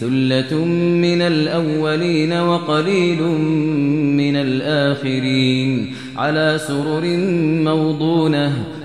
ثلة من الأولين وقليل من الآخرين على سرر موضونة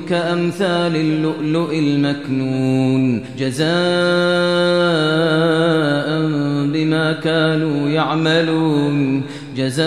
كأمثال اللؤلؤ المكنون جزاء بما كانوا يعملون جزاء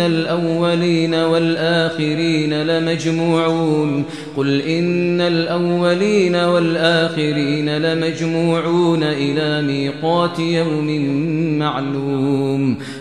الأولين والآخرين لمجموعون قل إن الأولين والآخرين لمجموعون إلى ميقات يوم معلوم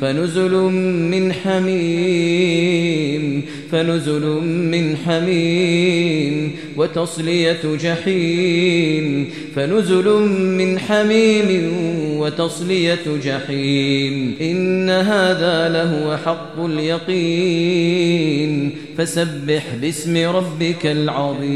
فنزل من حميم فنزل من حميم وتصلية جحيم فنزل من حميم وتصلية جحيم. إن هذا لهو حق اليقين فسبح باسم ربك العظيم.